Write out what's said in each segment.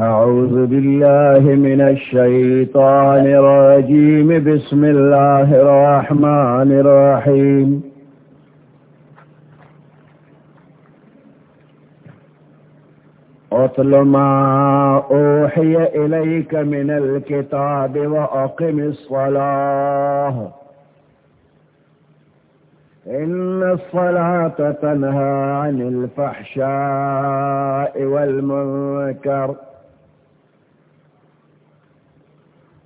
أعوذ بالله من الشيطان الرجيم. بسم الله الرحمن الرحيم. أطل ما أوحي إليك من الكتاب وأقم الصلاة. إن الصلاة تنهى عن الفحشاء والمنكر.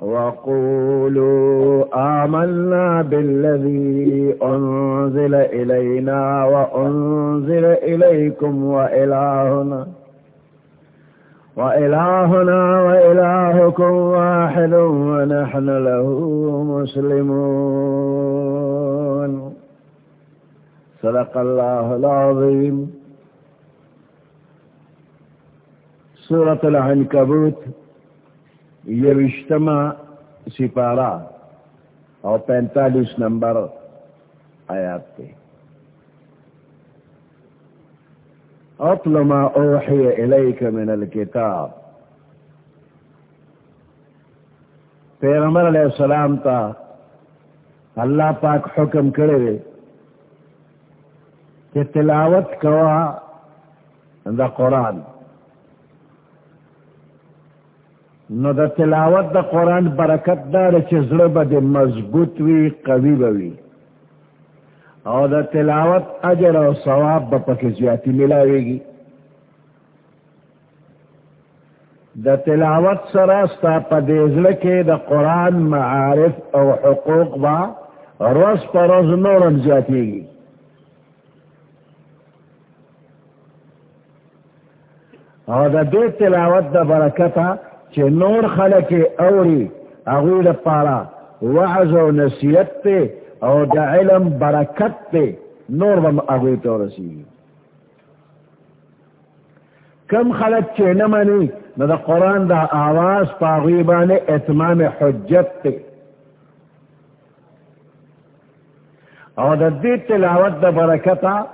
وقولوا آمنا بالذي أنزل إلينا وأنزل إليكم وإلهنا وإلهنا وإلهكم واحد ونحن له مسلمون صدق الله العظيم سورة العنكبوت یوشتما سپارہ اور پینتالیس نمبر آیات تھے اطل ما اوحی الیک من الكتاب پیغمبر علیہ السلام تا اللہ پاک حکم کرے کہ تلاوت کوا دا قرآن. نو دا تلاوت دا قرآن برکت دار چزر بد مضبوط وی قوی بوی او دا تلاوت اجر و ثواب بپک زیادی ملاوے گی دا تلاوت سراستا پا دیزلکے دا قرآن معارف او حقوق با روز پا روز نورم زیادی گی او دا دے تلاوت دا برکتا چه نور خلق اوری، اغوی پارا وعظ و نصیت تے او دا علم برکت تے، نور بم اغوی تو رسی کم خلق چه نمانی نا دا قرآن دا آواز پا غیبان اتمام حجت تے. او دا دید تلاوت دا برکتا،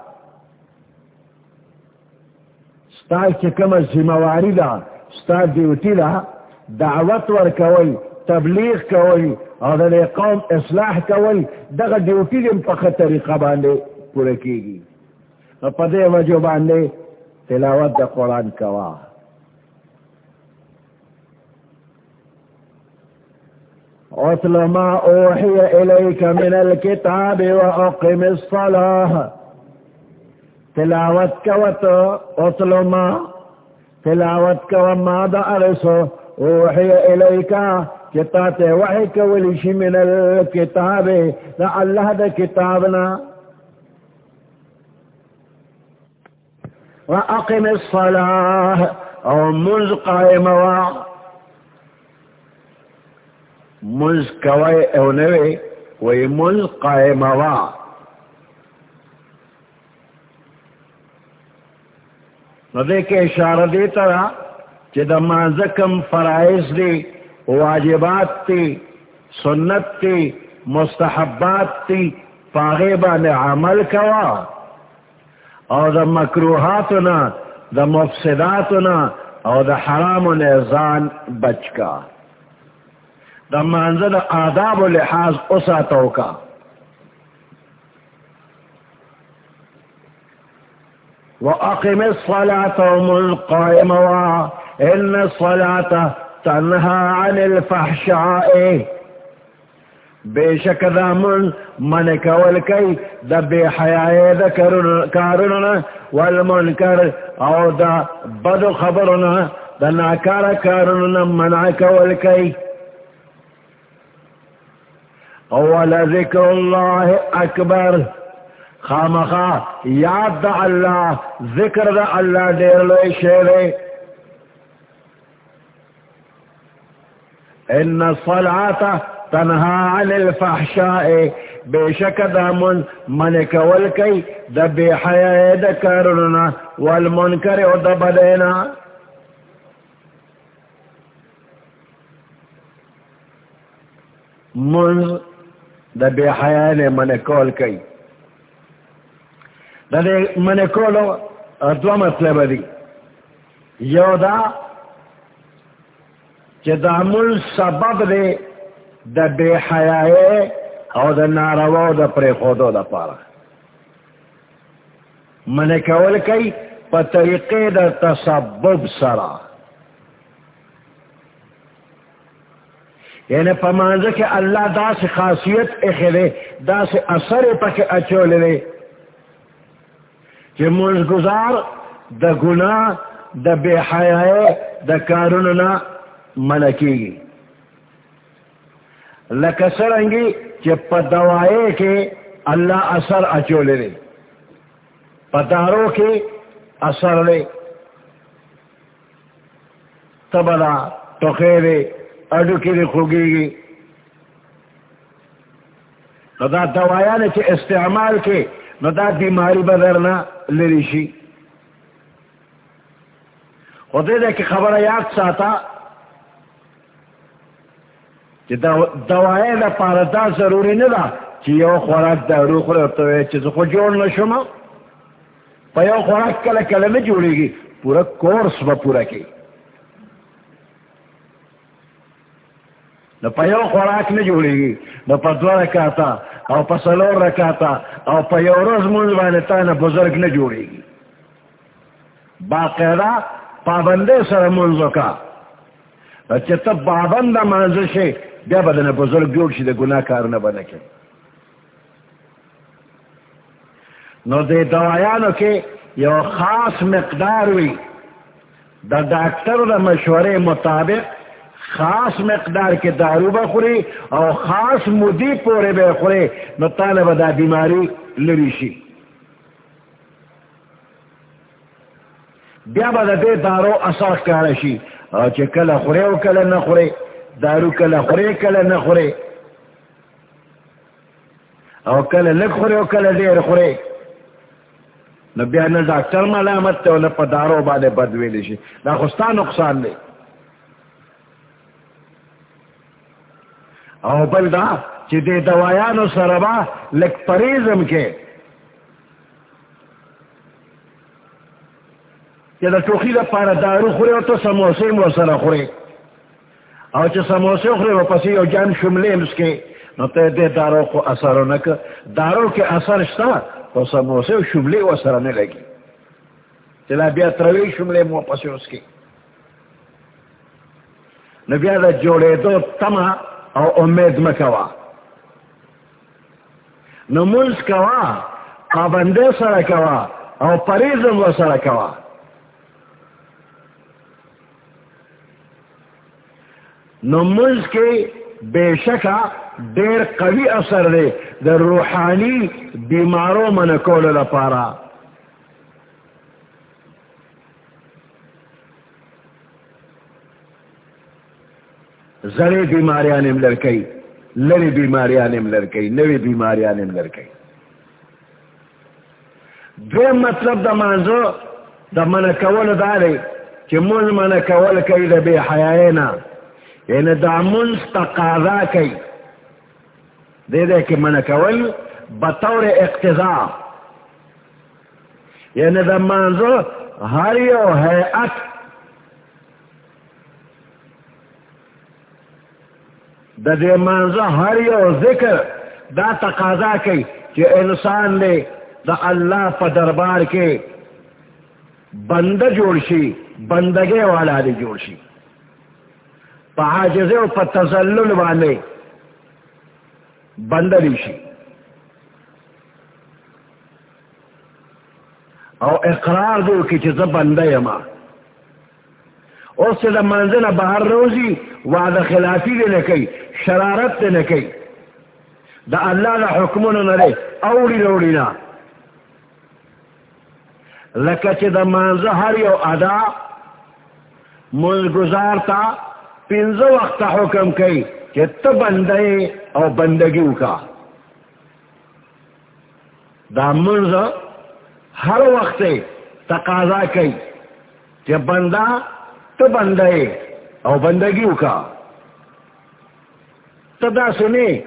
ستا چکم زمواری دا ستا ڈیوٹی دا دعوت ور کوئی تبلیغ کوئی اور دے قوم اصلاح کوئی دغا ڈیوٹی دیم پخ طریقہ باندے پورے کی گی پدے وجہ باندے تلاوت دا قرآن کوا اتل ما اوحی الیک من الكتاب واقم الصلاة. تلاوت کوتا اتل ما تلاوت کا ما دا ارسو اوحی الیکا کتا تے وحی کولیشی من الكتاب دا اللہ دا کتابنا وأقم الصلاة أو منز قائم وا منز كوي أو نوي ومنز قائم وا نو دے کے اشارہ دیتا رہا کہ دا مانزکم فرائض دی، واجبات تی، سنت تی، مستحبات تی پاغیبا نے عمل کوا۔ اور دا مکروحاتنا دا مفسداتنا اور دا حرام و نیزان بچ کا۔ دا منزل آداب و لحاظ اسا توکا۔ وأقم الصلاة ومن قائم إن الصلاة تنهى عن الفحشاء. بے شک دا من من کول کئی دا بے حیائی دا کارننا والمنکر، او دا بدو خبرنا دا ناکار کارننا منع کول کئی اولا ذکر اللہ اکبر خامخا یاد دا اللہ، ذکر دا اللہ دیر لوئی شیرے۔ ان الصلاة تنہا عن الفحشاء، بے شک دا من من کول کئی، دا بے حیاء دا کرنا والمنکر او دا بدینا۔ من، دا بے حیاء نے من کول کئی۔ دا دے من کولو دو مطلب دی یو دا چی دا من سبب دے دا بے حیائے او دا ناروا دا پری خودو دا پارا من کول کئی پا طریقے دا تسبب سرا یعنی پا مانزا کہ اللہ دا سے خاصیت اخلے دا سے اثر پا کے اچولے کہ منز گزار دا گناہ، دا بے حیائے دا کاروننا منکی گی لکسرنگی کہ پدوائے کے اللہ اثر اچو لے پداروں کے اثر لے تبلا ٹوکے اڈو کی لے خوگی گی ندا دوایا نے استعمال کے ندا بیماری با بدرنا لریشی خودے دے کہ خبر یاد ساتا دوائے دا پاردا ضروری ندا چی یو خوراک دا رو خورا چیز خود جوڑ نشما پا یو خوراک کل کل میں جوڑے گی پورا کورس با پورا کی نو پا یو خوراک میں جوڑے گی نو پا دو رکاتا او پا سلور رکاتا او پا یو روز منز بانتا نا بزرگ نہ جوڑے گی باقیدہ پابندے سر منزو کا اچھا تب پابندہ منزشے بیا بدن بزرگ جوڑ شی دے گناہ کار نہ بنے کے نو دے دوایانو کے یو خاص مقدار ہوئی دا ڈاکٹر دا مشورے مطابق خاص مقدار کے دارو بخوری اور خاص مدی پورے بے خورے، نو طالب دا بیماری لریشی بیا بدا دے دارو اثر کارشی اور چکل خورے و کل نہ خورے، دارو کل خورے کل نہ خورے۔ او کل لگ خورے او کل دیر خورے۔ نو بیا نہ ڈاکٹر ملامت تے نہ پدارو بالے بدویلی شي دا خوستا نقصان دے۔ او بل دا چې دې دوايانو سره با، لک پریزم کې چې دا ټوخي د پاره دارو خوري او ته سموسې مو سره خوري او چې سموسه خوري او پسې یو جان شملے شملې مسکه نو ته دې دارو کو اثر نه ک دارو کې اثر شتا او سموسه او شملې و سره نه لګي چې بیا تروي شملې مو پسې اوسکي نو بیا دا جوړې دو تما۔ او امید مکوا نو کوا پابنده سره کوا او پریزم و سره کوا نمز کے بے شکا دیر قوی اثر دے در روحانی بیماروں من کول لپارا زڑے بیماریاں نم لڑکئی لڑی بیماریاں نم لڑکئی نوی بیماریاں نم لڑکئی دو مطلب دا مانزو دا من کول دارے کہ من من کول کئی دا بے حیائینا. یعنی دا منز تقاضا کئی. دے دے کہ من کول بطور اقتضا. یعنی دا منزو ہر you حیعت the they منزو Hare you ذکر دا تقاضا کئی کہ انسان لے دا اللہ پا دربار کے بندہ جوڑشی بندگے والا دے جوڑشی پاجزے او پا تزلل والے بندری شی او اقرار دو کی چیز بندہ یما او سے دا منزل باہر روزی وعد خلافی دے نکی شرارت دے نکی دا اللہ دا حکمون نرے اوڑی روڑی نا لکہ چی دا منزل ہر یو ادا منزگزار تا پنزو وقت حکم کئی کہ تو بندے او بندگی کا۔ دا منز ہر وقت تقاضا کئی کہ بندہ تو بندے او بندگی کا۔ تو دا سنی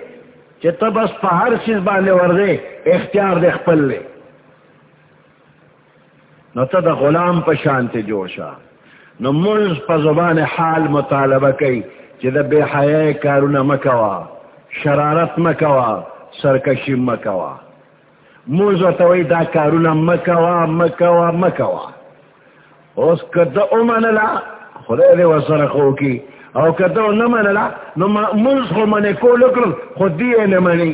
کہ تو بس ہر چیز باندھے ورزے اختیار دیکھ پل لے۔ نو تا غلام پا شانتی جوشا نو منز پا زبان حال مطالبہ کئی چی دا بے حیاء کارونا مکوا، شرارت مکوا، سرکشی مکوا۔ منز و توی دا کارونا مکوا مکوا مکوا۔ اس کا دا کدہ امانلا خدا دے وصرخو کی۔ او کدہ نمانلا نو منز خو منے کو لکرن خود دیئے نمانی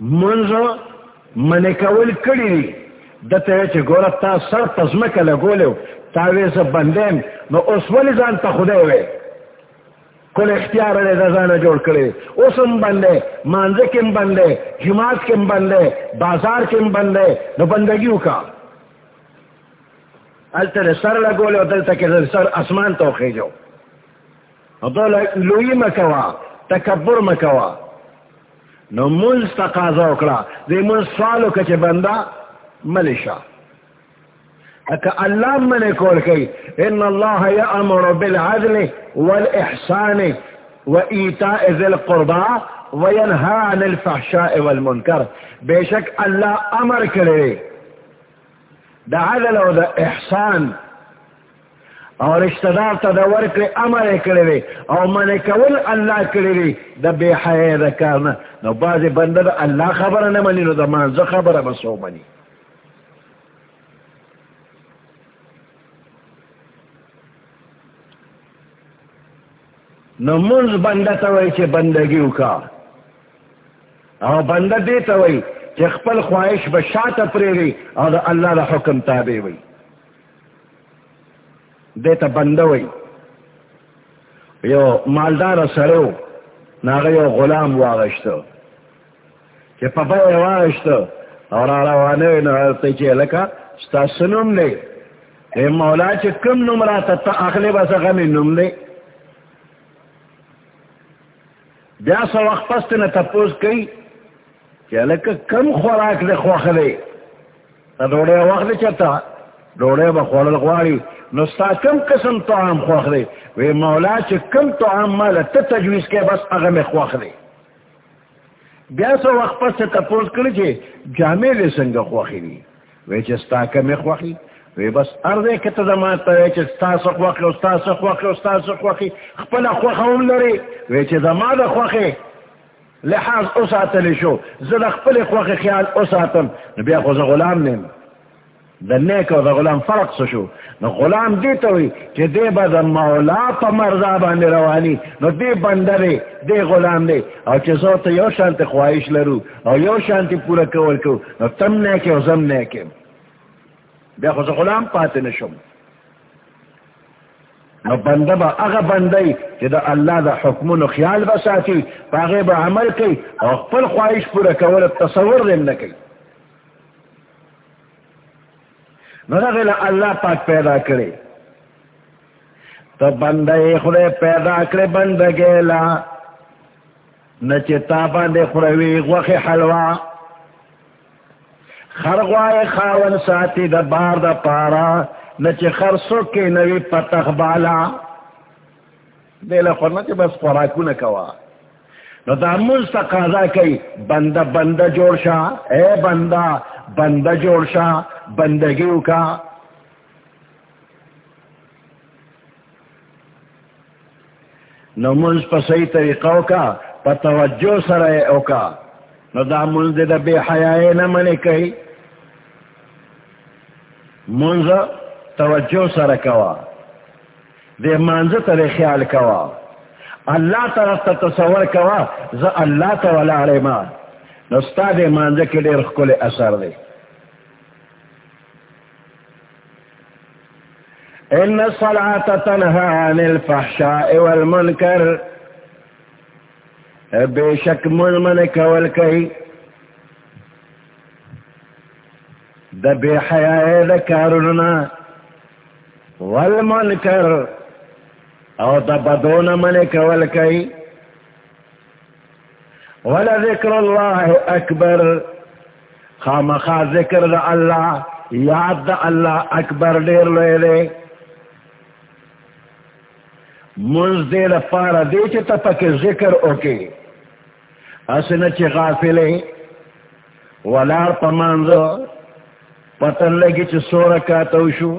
منز من کول کڑی دی دتے چھ گورا تا سر تزمک لگولیو تاوی سا بندیم نو اس ولی زان تا خودے ہوئے کل اختیار علی دزانا جوڑ کرے اسم بندے مانزے کم بندے جماعت کم بندے بازار کم بندے نو بندگیو کا التر سر لگولیو دلتا کہ سر اسمان تو خیجو دو لوئی مکوا تکبر مکوا نو منز تقاضا اکڑا دی منز سوالو کچھ بندہ ملشا اکا اللہ من کول کئی ان اللہ یعمر بالعدل والاحسان و ایتاء ذی القربا وینہا عن الفحشاء والمنکر بے شک اللہ امر کرے دا عدل و دا احسان. اور رشتہ دار تا دا ورکل امر کرے او من کول اللہ کرے دا بے حیاء دا کارنا نو باز بندہ دا اللہ خبر نمانی نو دا مانزا خبر بسو منی. نو منز بندہ تا توئی چھ بندگیو کا او بندہ دیتا وئی چھ خپل خواہش بشات پریری او دا اللہ دا حکم تابع وئی دیتا بندہ وئی یو مالدار سرو ناغا یو غلام واغشتو چھ پپا واغشتو اور آراوانے نو چھ لکا ستا سنم لے اے مولا چھ کم نمراتا تا اخلی بسا غمی نم لے بیا سو وقت پست نے تپوز کئی یعنی کہ لکہ کم خوراک دے خواخ دے تا دوڑے وقت چتا، دوڑے با خورل غواری. نستا کم قسم تو عام خواخ دے وی مولا چھ کم تو عام مالا تا تجویز کے بس اغم خواخ دے بیا سو وقت پست تپوز کری چھے جامع لے سنگ خواخی دی. وی چھ ستا کم خواخی وی بس ارده که تا زمان تا وی چه ستا سخوخی و ستا سخوخی و ستا سخوخی خپل خوخهم لري وی چه زمان دا خوخی. لحاظ اساتلی شو. زد خپل خوخی خیال اساتم بیا خوز غلام نیم. دا نیک و دا غلام فرق سو شو؟ نو غلام دیتا ہوئی چه دی با دا مولا پا مرزا باندی روانی نو دی بندر دی غلام دی. او چه زو تا یو شانت خواهش لرو او یو شانتی پورا کول کو نو تم نیکی و زم نیکیم بیا خود غلام پاتے نشم نو بندہ با اغا بندی کہ دا اللہ دا حکم و خیال بساتی پاغی با عمل کی او خپل خواہش پورا کول تصور دیم نکی نو دا غیل اللہ پاک پیدا کرے. تو بندی خودے پیدا کرے بندگیلا نچتا بندی خوروی غوخ حلوہ. خرغوائے خاون ساتی دا بار دا پارا نہ نچ خرسو کے نوی پتخ بالا۔ دیل خورنا چی بس خوراکو نکوا نو دا منز تقاضا کئی، بندہ بندہ جوڑ شا۔ اے بندہ بندہ جوڑ شا بندگیو کا۔ نو منز پا صحیح طریقہ کا، پا توجہ سرائے اوکا نو دا منز دا بے حیائے نمانی کئی۔ منز توجہ سر کوا دے منز تر خیال کوا اللہ طرف تا تصور کوا ز اللہ تولا علیما نستا دے منز کے دیر کل اثر دے ان الصلاة تنہا عن الفحشاء والمنکر. بے شک من من کول کئی دا بے حیاء دا کارننا والمنکر او دا بدون من کول کئی ولا ذکر اللہ اکبر خام خا ذکر دا اللہ، یاد دا اللہ اکبر دیر لے لے منز دے دا پارا دے چی تا پک ذکر اوکے. اسنا چی غافلے، ولار پا منزو، پتن لگی چی سورکاتو شو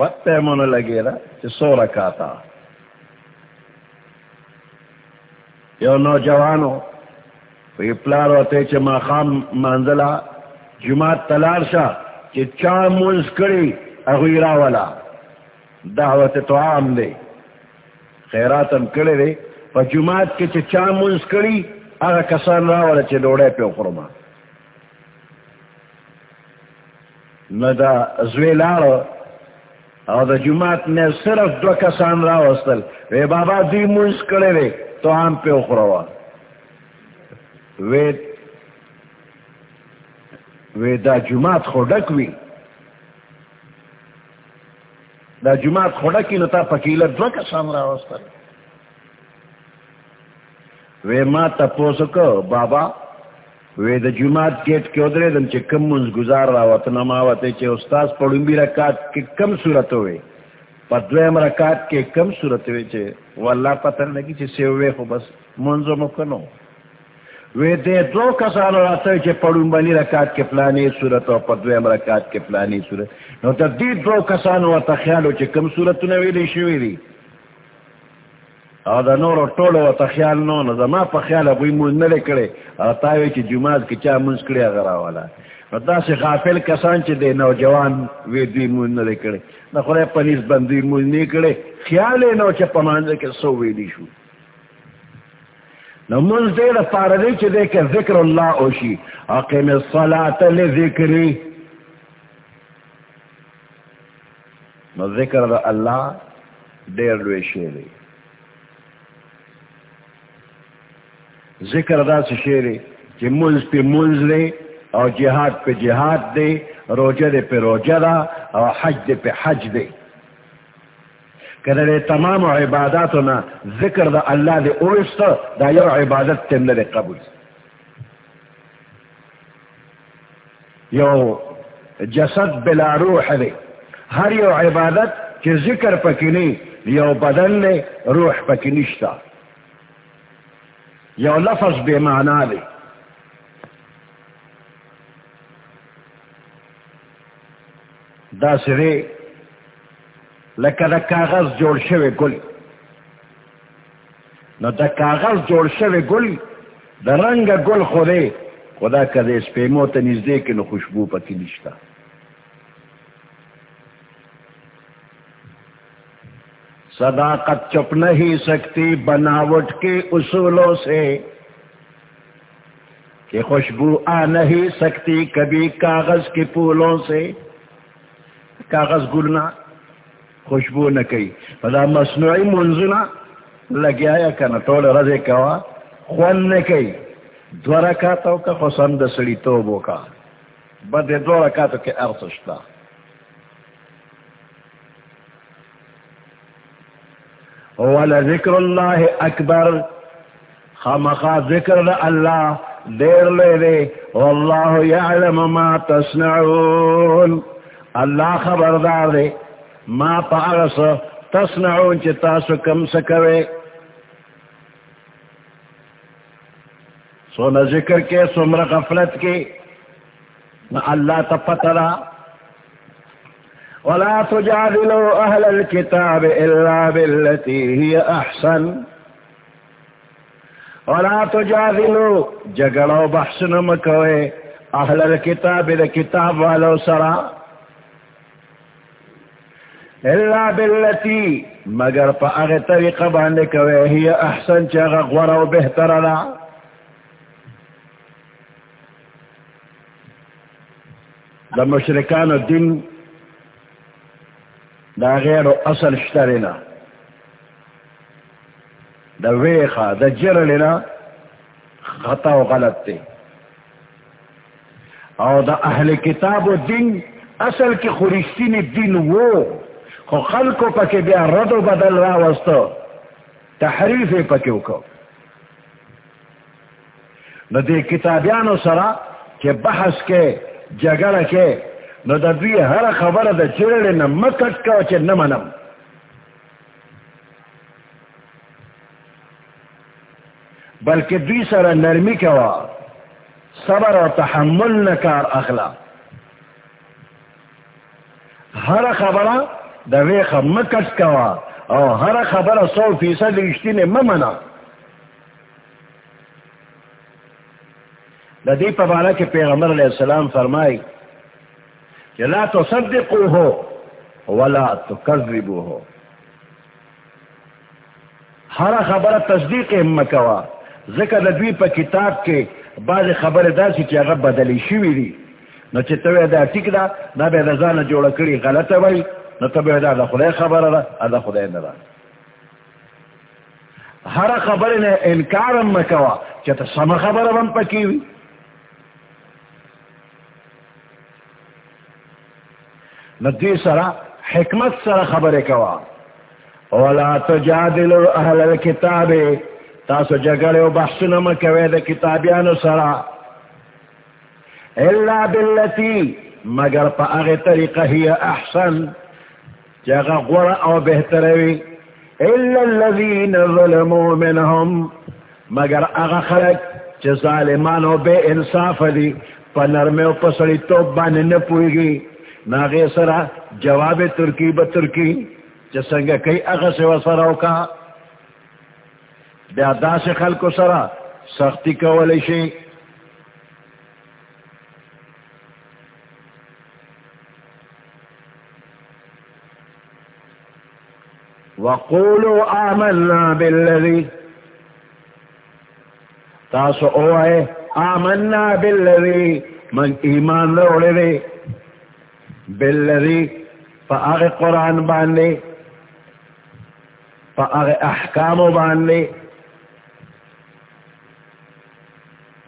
پتے من لگے را چی سو رکھاتا یو نوجوانو، وی پلار ہوتے چی ما خام منزلہ جماعت تلار شا چی چار منز کری اغوی راولا۔ دعوت تو عام دے۔ خیراتم کری دے۔ پا جماعت کی چی چار منز کری اغا کسان راولا چی دوڑے پی اخرما ندا زویلارو او دا جماعت نے صرف دو کسان را وستل وی بابا دی منز کرے رے تو ہم پہ اخروا وی وی دا جماعت خوڑک وی. دا جماعت خوڑکی نتا پکیل دو کسان را وستل وی ما تا بابا وی دا جماعت گیٹ کے ادرے دن چے کم منز گزار را وطنا ما وطے چے استاز پڑھن بھی رکات کے کم صورت ہوئے۔ پدویم رکات کے کم صورت ہوئے چے واللہ پتر لگی چے سیوے خو بس منزو مکنو۔ وی دے دو کسانو راتا چے پڑھن بنی رکات کے پلانی صورت او ہو پدویم رکات کے پلانی صورت۔ نو تا دی دو کسانو واتا خیالو چے کم صورتو نویلی شوی دی او دا نور ټولو ته خیال نو نو زما په خیال ابوی مون نه لکړي او تا وی چې جمعات کې چا مونږ کړی غرا والا دا سه غافل کسان چې د نوجوان وی دی مون نه لکړي نو خو په نس باندې مون نه کړي خیال نو چې په مانځ کې سو وی دی شو. نو مونږ دې د پاره دی چې دې کې ذکر الله او شي اقیم الصلاه لذکری نو ذکر الله ډېر لوی شی دی. ذکر دا سے شیرے کہ منز پہ منز دے اور جہاد پہ جہاد دے، روجہ دے پہ روجہ دا اور حج دے پہ حج دے۔ کہ تمام عباداتو ذکر دا اللہ دے اوستا دا یو عبادت تم دے قبول۔ یو جسد بلا روح دے۔ ہر یو عبادت کہ ذکر پکنی یو بدن دے روح پکنشتا یو لفظ بے معنی دے دا سرے لکا دا کاغذ جوڑ شوے گل نو دا کاغذ جوڑ شوے گل دا رنگ گل خودے خدا کا اس پیمو تا نزدے کے نو خوشبو پتی نشتا صداقت چپ نہیں سکتی، بناوٹ کے اصولوں سے کہ خوشبو آ نہیں سکتی کبھی کاغذ کے پھولوں سے۔ کاغذ گلنا خوشبو نہ کئی۔ بدا مصنوعی منزنا لگیا یا کنا ٹول رضے کوا، خون نہ کئی۔ دو رکاتو کا خسند سڑی توبو کا۔ بدے دو رکاتو کے ارسشتا والا ذکر اللہ اکبر خامخا ذکر اللہ، دیر لے دے۔ واللہ یعلم ما تصنعون۔ اللہ خبردار دے۔ ما پاغس تصنعون چی تاسو کم سکوے سونا ذکر کے سمر غفلت کے۔ نا اللہ تپتلا ولا تجادلوا أهل الكتاب إلا بالتي هي أحسن. ولا تجادلوا جگڑو بحثن مکوئے. اہل الكتاب دا کتاب والو سرا. الا بالتي مگر پا اغی طریقہ باندے کوئے. ہی احسن چاگا غورو بہتر لا دا مشرکان دین دا غیر و اصل شترنا. دا ویخا، دا جرلنا خطا و غلط تے. او دا اہل کتاب و دین، اصل کی خورشتین دین وہ، خو خلقو پکی بیا رد و بدل را وستو تحریف پکیو کو نو دی کتابیانو سرا کہ بحث کے جگر کے نو دا دوی ہر خبر دا چرڑ نا مکٹ کو چے نمنم بلکہ دوی سر نرمی کوا صبر و تحمل نکار اخلا ہر خبر دا ویخ مکٹ کوا او ہر خبر سو فیصد رشتی نے ممنا دا دی پبانا کے پیغمبر علیہ السلام فرمائی کہ لا تصدقو ہو ولا تکذبو ہو ہر خبر تصدیق مکوا. ذکر دوی پا کتاب کے بعض خبر دا سی چی اگر بدلی شوی دی. نو چی توی دا ٹک دا نا بے رضان جوڑا کری غلط وی، نو توی دا دا خدای خبر دا دا خدای ندا. ہر خبر نے انکار مکوا، چی تا سم خبر بم پکیوی. نو دی سرا حکمت سرا خبر کوا ولا تجادلوا اهل الكتاب. تاسو جگڑے و بحثنا مکوے دا کتابیانو سرا الا باللتی مگر پا اغی طریقہ ہی احسن جگہ غور او بہتروی الا الذین ظلموا منہم مگر اغا خلق چه ظالمانو بے انصاف دی پا نرمے و پسڑی توب بانے نپوئی گی ناغی سرا، جواب ترکی بترکی چه سنگا کئی اغا سے وصراو کہا بیا دا سے خلق سرا، سختی کولی شی. وقولوا آمنا بالذی. تاسو اوائے، آمنا بالذی. من ایمان روڑے دے. بالذی فا قرآن باندے فا احکام باندے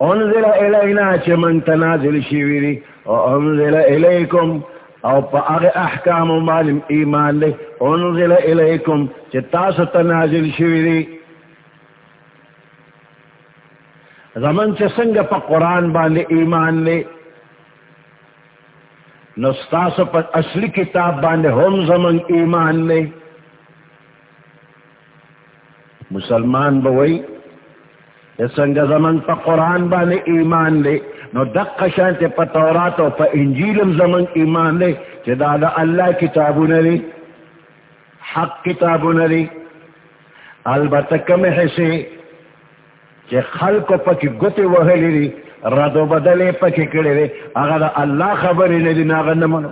انزل الینا چه من تنازل شیویری و انزل الیکم، او پا احکام و ایمان لے. انزل الیکم چه تاس تنازل شیویری. زمن چه سنگ پا قرآن باندے ایمان لے. نستاس پا اصلی کتاب باندے ہم زمن ایمان لے۔ مسلمان بوئی سنگ زمن پا قرآن بانے ایمان لے۔ نو دق شانت پا تورات و پا انجیلم زمن ایمان لے۔ چی دادا اللہ کتابو نری، حق کتابو نری۔ البتہ کم حصے چی خلق پا کی گتے وحلی ری ردو بدلے پکے کڑے وے اگر اللہ خبر ہی نہیں دینا اگر نمانو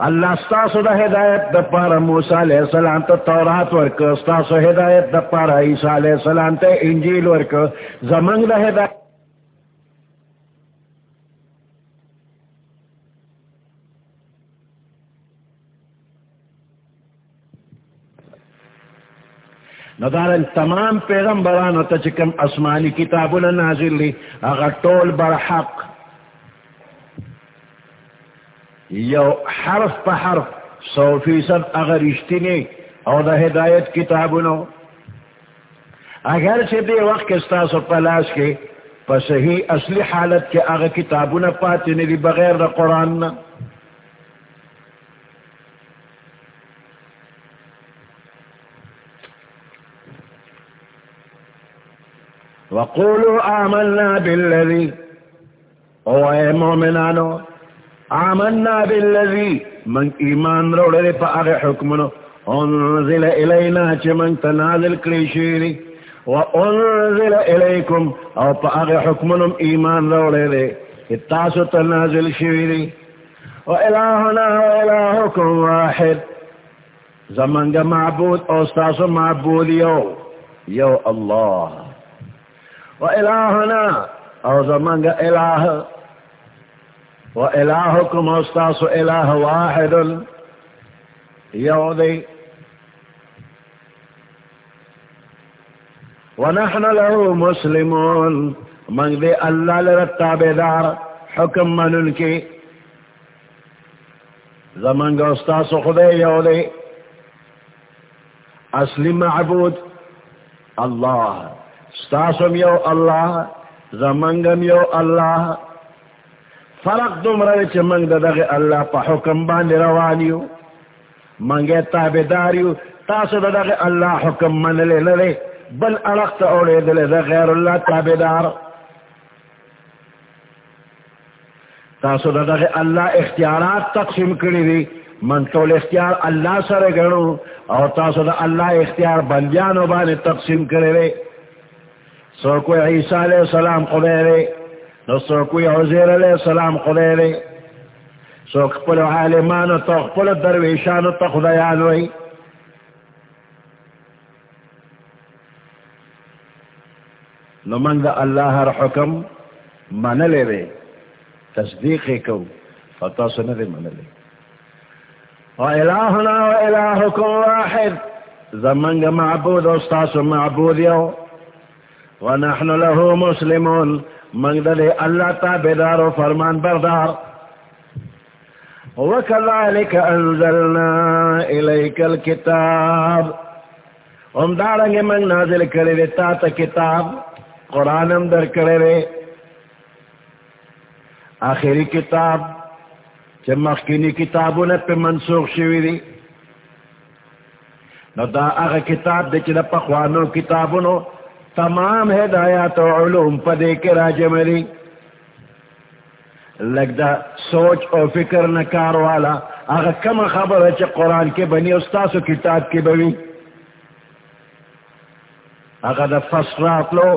اللہ ستاسو دا ہدایت دا پارا موسیٰ علیہ السلام تا تورات ورک ستاسو ہدایت دا پارا عیسیٰ علیہ السلام تا انجیل ورک زمانگ دا ہدایت ندارن تمام پیغمبرانو تا چکم اسمانی کتابونا نازل لی اگر طول بر حق. یو حرف پا حرف سو فیصد اگر اشتنی او دا ہدایت کتابونو. اگر سے دے وقت کستا سو پلاس کے پا صحیح اصلی حالت کے اگر کتابونا پاتی ندی بغیر دا قرآن نا. وقولوا آمنا بالذي، او اے مومنانو، آمنا بالذی من ایمان روڑے دے پا اغی حکمنو، انزل الینا چی من تنازل کلیشیری و انزل الیکم، او پا اغی حکمنو ایمان روڑے دے اتاسو تنازل شیری، و الہنا و الہکم واحد زمانگ معبود، او ستاسو معبود یو یو اللہ و الہنا او زمانگ الہ وإلهكم أستاس إله واحد يوضي ونحن له مسلمون من ذي الله لرتاب دار حکم من ان کے زمنگ استاس خدے یولے اصلی معبود اللہ استاسم یو اللہ زمنگم یو اللہ. فرق دم روی چھ منگ دا دغی اللہ پا حکم باندی روانیو منگے تابداریو تاسو دا دغی اللہ حکم من لے لے بل ارقت اوڑے دلے دا غیر اللہ تابدار تاسو دا دغی اللہ اختیارات تقسیم کری دی من طول اختیار اللہ سر گرنو اور تاسو دا اللہ اختیار بندیانو بانے تقسیم کرے رے سو کوئی عیسیٰ علیہ السلام خدے رے نو سو کوئی عزیر علیہ السلام خدے رے سو کپل عالمانو تو کپل درویشانو تو خدایان خدایانوئی نو من دا اللہ ہر حکم من لے رے تصدیق کو فتاسو ندے من لے وإلهنا وإلهكم واحد، زمنگ معبود استاس معبود يو ونحن له مسلمون. من دلي الله تابدار فرمان بردار. وكذلك أنزلنا إليك الكتاب ہم دارنگ من نازل کرے دے تا تا کتاب. قرآن ہم در کرے دے آخری کتاب. چھ مخکینی کتابوں نے پہ منسوخ شوی دی. نو دا اغا کتاب دے چلا پخوانو کتابوں نو تمام ہدایات و علوم پا دے کے راج مری لگ دا سوچ او فکر نکار والا اغا کم خبر ہے قرآن کے بنی، استاسو کتاب کی بنی۔ اغا دا فصرات لو،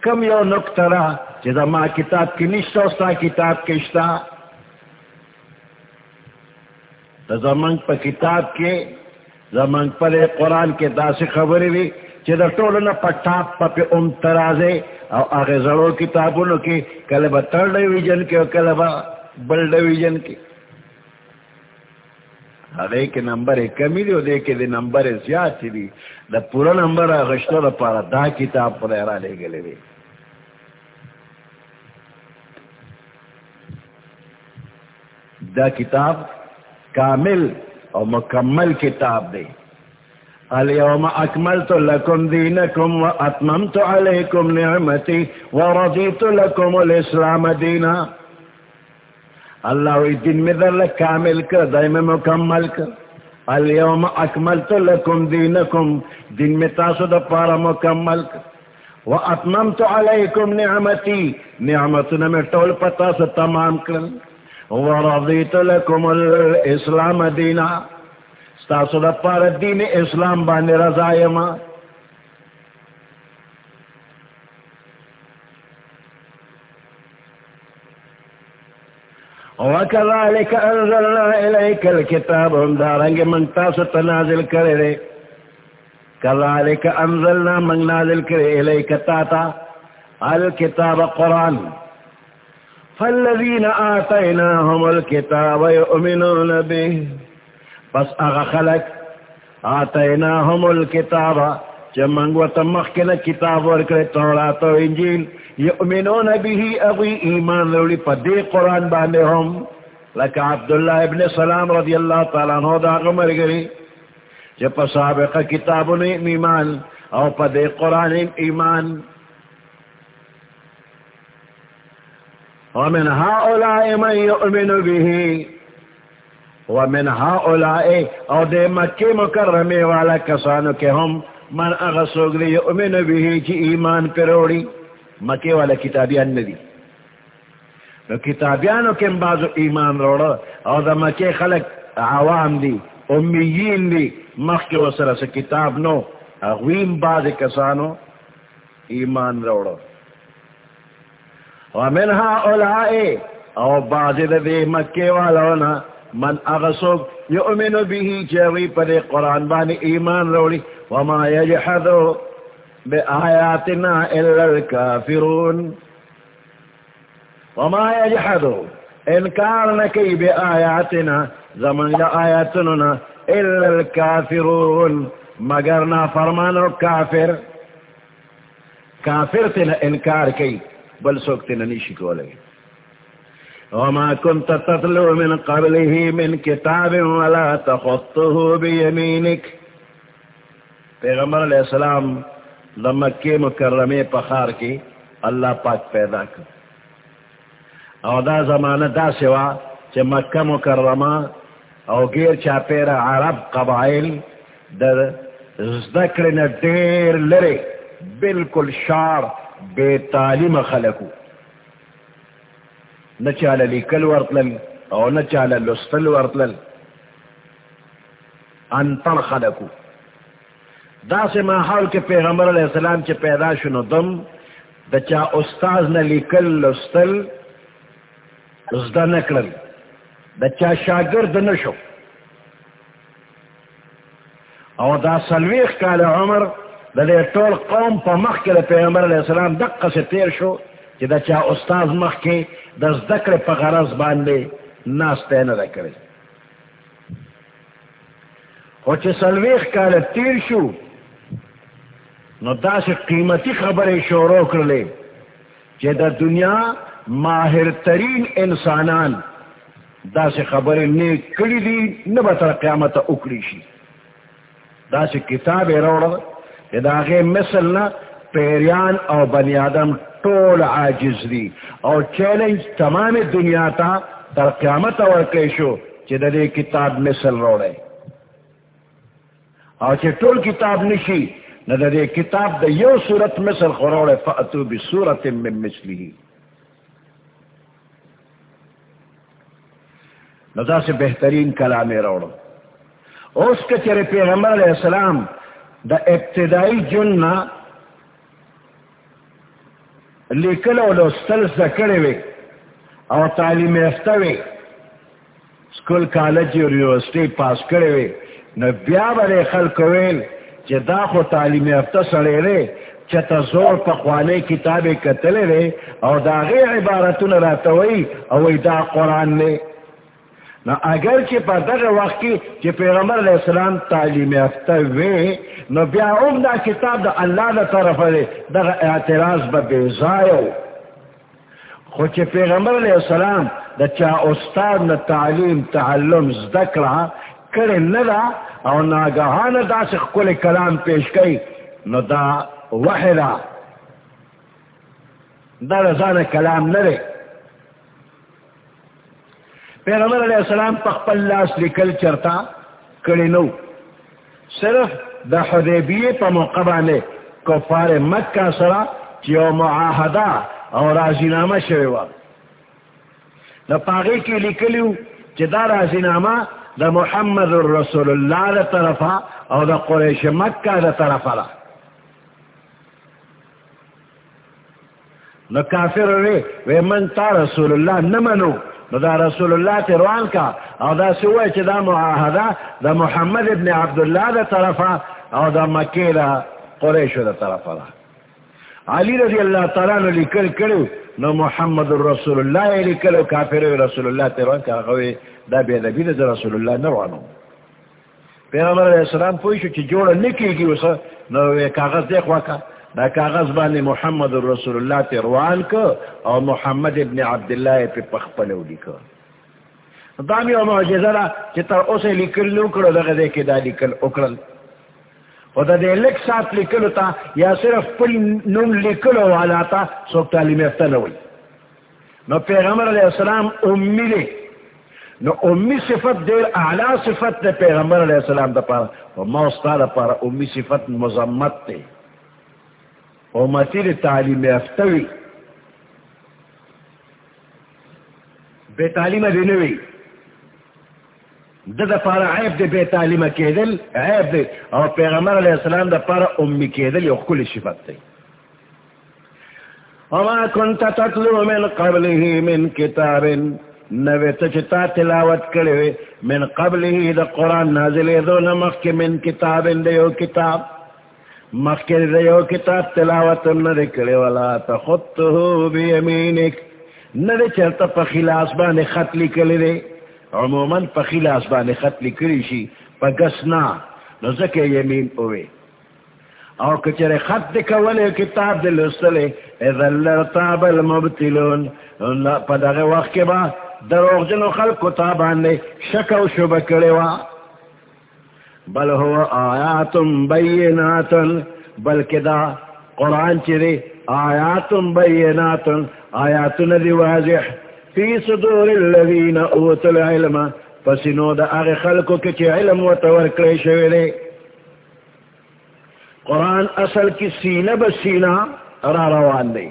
کم یو نکترا چا دا ما کتاب کی نشتا استا کتاب کشتا۔ زمنگ پا کتاب کے زمنگ پر قرآن کے داس خبری بھی چیزا ٹولنا پا ٹاپ پا پی ام ترازے او آغی زرو کتابونو کی کلبا تر ڈویجن کے او کلبا بل ڈویجن کی۔ اگے کے نمبر کمی دی او دے کے دی نمبر زیاد دی۔ دا پورا نمبر آغشتو دا پارا دا کتاب پر ایرا لے دی۔ دا کتاب کامل اور مکمل کتاب دے اليوم اکملت لکم دینکم و اتممت علیکم نعمتی و رضیت لکم الاسلام دینا اللہ وی دن میں در کامل کر، دائم مکمل کر. اليوم اکملت لکم دینکم دن میں تاسو دا پارا مکمل کر. و اتممت علیکم نعمتی نعمتنا میں ٹول پتا سے تمام کر. ورضیت لکم الاسلام دینا ستاسو دا پار دین اسلام باندې رضایما وكذلك انزلنا اليك الكتاب دارنگ من تاسو تنازل کرے كذلك انزلنا من نازل کرے اليك تاتا الكتاب قرآن. فالذين آتيناهم الكتاب يؤمنون به. بس اغا خلق آتيناهم الكتاب جمعن وتمخكنا كتاب ورکر تورات و انجيل يؤمنون به اغي ايمان لولي پدي قرآن باندهم لك عبدالله ابن سلام رضي الله تعالى عنه دا غمر گري جب سابق کتابن ایمان او پدي قرآن ایمان ومن هؤلاء من يؤمن به ومن هؤلاء او دے مکی مکرمی والا کسانو کے ہم من اغسوگ دے یؤمن به چی ایمان پروڑی مکی والا کتابیان ندی نو کتابیانو کم بازو ایمان روڑا او دا مکی خلق عوام دی امیین دی مخی وسر سے کتاب نو اغویم باز کسانو ایمان روڑا ومنها اولائے او بازد دے مکے والاونا من اغسوب یؤمن به چوی پر قرآن بانی ایمان روڑی وما یجحدو بے آیاتنا الا الكافرون. وما یجحدو انکار نکی بے آیاتنا زمن جا آیاتنا الا الكافرون. مگر نا فرمانو کافر. کافر تینا انکار کی، بل سوکتے ننیشی کو لگے وما كنت تتلو من قبله من كتاب ولا تخطه بيمينك. پیغمبر علیہ السلام لمکی مکرمی پخار کی اللہ پاک پیدا کر. او دا زمانہ دا سوا چھ مکہ مکرمہ او گیر چاپیرا عرب قبائل در زدکرن دیر لرے، بالکل شار، بے تعلیم خلقو. نہ چال علی کل ورتل او نہ چال لستل ورتل ان تن خلقو. دا سے ماحول کے پیغمبر علیہ السلام چ پیدا شنو دم دا چا استاذ نہ لکل لستل زدا نکلل دا چا شاگرد نشو او دا سلویخ کال عمر دا دے طول قوم پا مخ کے پیغمبر علیہ السلام دقا سے تیر شو. کہ دا چا استاذ مخ کے دا زدکر پا غرز باندے ناس تینا دا کرے او چا سلویخ کال تیر شو، نو دا سے قیمتی خبر شورو کرلے کہ دا دنیا ماہر ترین انسانان دا سے خبر نے کلی دی نبتر قیامت اکڑی شی دا سے کتاب روڑا دا غیر مثل نا پیریان او بنی آدم طول عاجز دی اور چیلنج تمام دنیا تا در قیامت ورکی شو چی دا دے کتاب مثل روڑے اور چی طول کتاب نشی نہ دا دے کتاب دا یو صورت مثل خروڑے فأتو بی صورت من مثلی ندا سے بہترین کلام روڑو اس کے چرے پیغمبر علیہ السلام دا ابتدائی جننا لیکل او لوستل سکڑے وے او تعلیم افتا وے سکول، کالج اور یونیورسٹی پاس کرے وے نہ بیا برے خلق ویل چہ دا خو تعلیم افتا سڑے رے چتا زور پخوانے کتابیں کتلے رے او دا غیر عبارتون راتوئی او دا قرآن لے نو اگر چی پا در وقت کی چی پیغمبر علیہ السلام تعلیم یافتہ وے نو بیا ام دا کتاب دا اللہ دا طرف دے، دا اعتراض با بیزایو خو چی پیغمبر علیہ السلام دا چا استاد نا تعلیم، تعلم زدکرا کرے ندا او ناگہان دا سخ کل کلام پیش کئی، نو دا وحدا دا۔ رزان کلام نرے۔ پیغمبر علیہ السلام پخپل لاس لکل چرتا کڑی نو. صرف دا حدیبیے پا موقع موقبانے کفار مکہ سرا چیو معاہدہ اور رازینامہ شویوا دا پاغی کی لکلیو چی دا رازینامہ دا محمد الرسول اللہ دا طرفا اور دا قریش مکہ دا طرفا را نو کافر رے وی من تا رسول اللہ نمنو. نو دا رسول اللہ تروان کا. او دا سوئے چی دا معاہدہ دا محمد ابن عبداللہ دا طرفا او دا مکی دا قریش دا طرفا دا. علی رضی اللہ تعالیٰ نو لکل کرو نو محمد رسول اللہ لکلو کافر رسول اللہ تروان کا خوی دا بیدبی دا رسول اللہ نروانو پیغمبر علیہ السلام پوشو چی جوڑا نکی گی وسا، نو کاغذ دیکھ واکا دا کاغذ بانی محمد رسول اللہ تروان کو او محمد ابن عبداللہ پی پخپلو لکو دامی او معجزہ را چی تر اسے لکل نو کرو دا غدے کی دا لکل اکرل و دا دے لک ساتھ لکلو تا یا صرف پل نم لکلو والا تا سوک تعلیم افتنوی نو پیغمبر علیہ السلام امی لے نو امی صفت دیر اعلا صفت دے پیغمبر علیہ السلام دا پارا و موستا دا پارا امی صفت مزمت دے امتی تعلیم افتوی بے تعلیم دینوی دا دا پارا عیب دے بے تعلیم کیدل، عیب دے. اور پیغمبر علیہ السلام دا پارا امی کیدل، یو کل شفت دے. وما كنت تتلو من قبله من كتاب نوی تچتا تلاوت کرے من قبله دا قرآن نازل دو، نمخ من کتاب دیو کتاب. مخکر دیو کتاب تلاوت ندے کرے والا تخطہو بیمینک. ندے چلتا پا خلاص بانے خط لکلے دے. عموماً پا خلاص بانے خط لکلی شی. پا گسنا نزکے یمین اوے. اور کچرے خط دکولے کتاب دے لسلے. اذا لرتاب المبتلون. پا داغے وقت کے بعد دروغ جنو خلق کو تابان نے شک و شبہ کرے وا. بل ہو آیاتم بیناتن بلکہ دا قرآن چرے آیاتم بیناتن آیاتن دی واضح. فی صدور اللذین اوت العلم پسنو دا اغی خلقو کچی علم و تورکلی شویلے قرآن اصل کی سینہ بسینہ را روان دے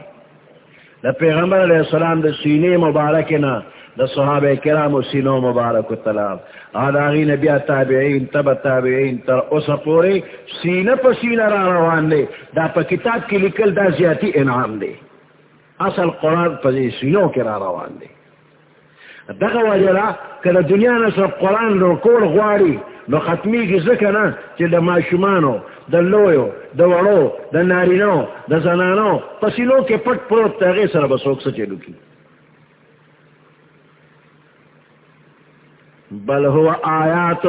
دا پیغمبر علیہ السلام دا سینے مبارکنا دا صحابہ کرام و سینو مبارک و تلام آداغی نبیہ تابعین، تب تابعین، تر اس پورے سینہ پا سینہ را روان دے. دا پا کتاب کی لکل دا زیادی انعام دے. اصل قرآن پا سینوں کے را روان دے. دغه وجلا کله دنیا نه سب قران رو کول غواړي نو ختمي کی ځکه نه چې د ماشومانو د لویو د وړو د نارینو د زنانو، پسینو کې پټ پروت تغه سره بسوک څه چلو کی بل هو آیات،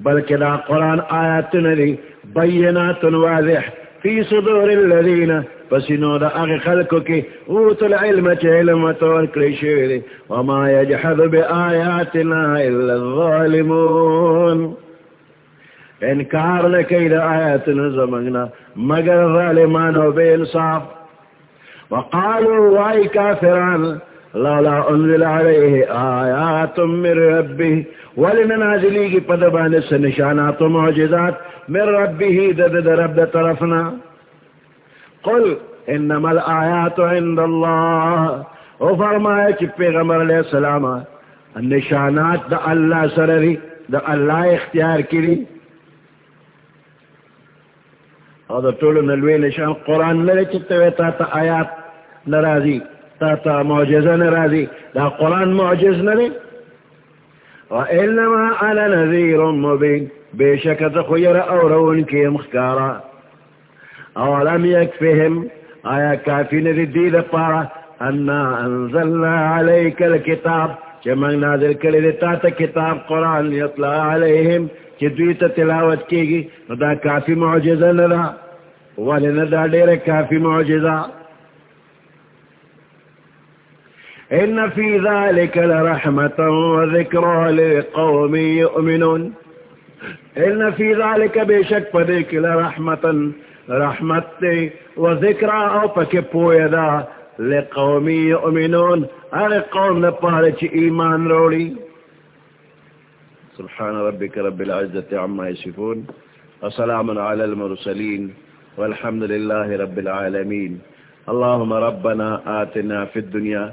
بلکہ دا قرآن آیات ندی بینات واضح فی صدور الذین. پسینو دا اغی خلقو کی اوت العلم چه علم طور کلی دی وما یجحد بی آیاتنا الا الظالمون. انکار لکی دا آیاتنا زمانگنا مگر ظالمانو بے انصاف. وقالوا وائی کافران لولا انزل علیہ آیات من ربی ولن نازلی کی پدبان سے نشانات و معجزات من ربی دد رب دا طرفنا. قل انما الآیات عند اللہ او فرمائے چی پیغمبر علیہ السلام نشانات دا اللہ سرری دا اللہ اختیار کری اور دا طول نلوی نشان قرآن لرے چتوے تا تا آیات نرازی تا تا معجزہ نرازی دا قرآن معجز نرے وإنما أنا نذير مبين بشك تخير أورون كي مخكارا اولم يكفهم آیا کافی ندی دید پارا انا انزلنا علیک الكتاب چه من نازل کلی دیتا تا کتاب قرآن یطلع علیہم چه دویتا تلاوت کی گی دا کافی معجزہ ندا ولی ندا دیر کافی معجزہ ان فی ذالک لرحمتا و ذکرہ لقوم یؤمنون ان فی ذالک بے شک پدیک لرحمتا رحمت دے و ذکر او پک پویدا لقومی قوم نپار چ ایمان روڑی. سبحان ربك رب العزة عما يصفون وسلام على المرسلين والحمد لله رب العالمين اللهم ربنا آتنا في الدنيا